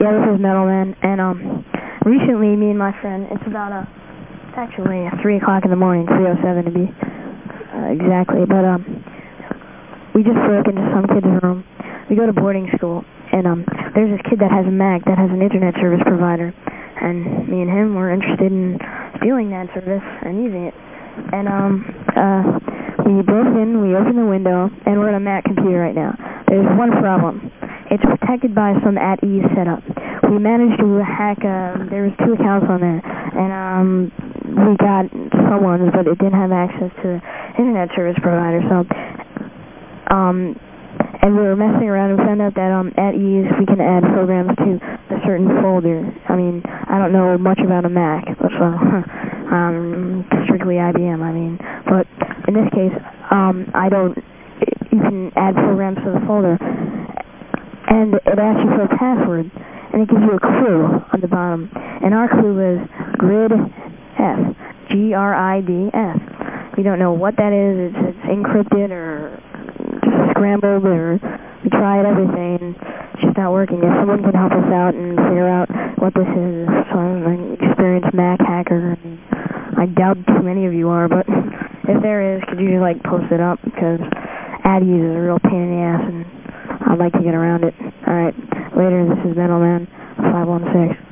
Yeah, this is Metal Man, and um, recently me and my friend, it's about a, it's actually 3 o'clock in the morning, 3.07 to be uh, exactly, but um, we just broke into some kid's room. We go to boarding school, and um, there's this kid that has a Mac that has an internet service provider, and me and him were interested in stealing that service and using it. And um, uh, we broke in, we opened the window, and we're on a Mac computer right now. There's one problem. It's protected by some at-ease setup. We managed to hack, uh, there was two accounts on there, and um, we got someone's, but it didn't have access to internet service provider, so, um, and we were messing around and found out that um, at ease we can add programs to a certain folder. I mean, I don't know much about a Mac, but so, um, strictly IBM, I mean, but in this case, um, I don't, you can add programs to the folder, and it asks you for a password, and it gives you a clue on the bottom. And our clue is grid F, G-R-I-D-F. We don't know what that is. It's, it's encrypted or just scrambled, or we tried everything. It's just not working. If someone can help us out and figure out what this is, so I'm an experienced Mac hacker. I, I doubt too many of you are, but if there is, could you like post it up? Because at-ease is a real pain in the ass, and I'd like to get around it. All right. Later, this is Metal Man 516.